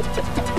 Ha ha ha!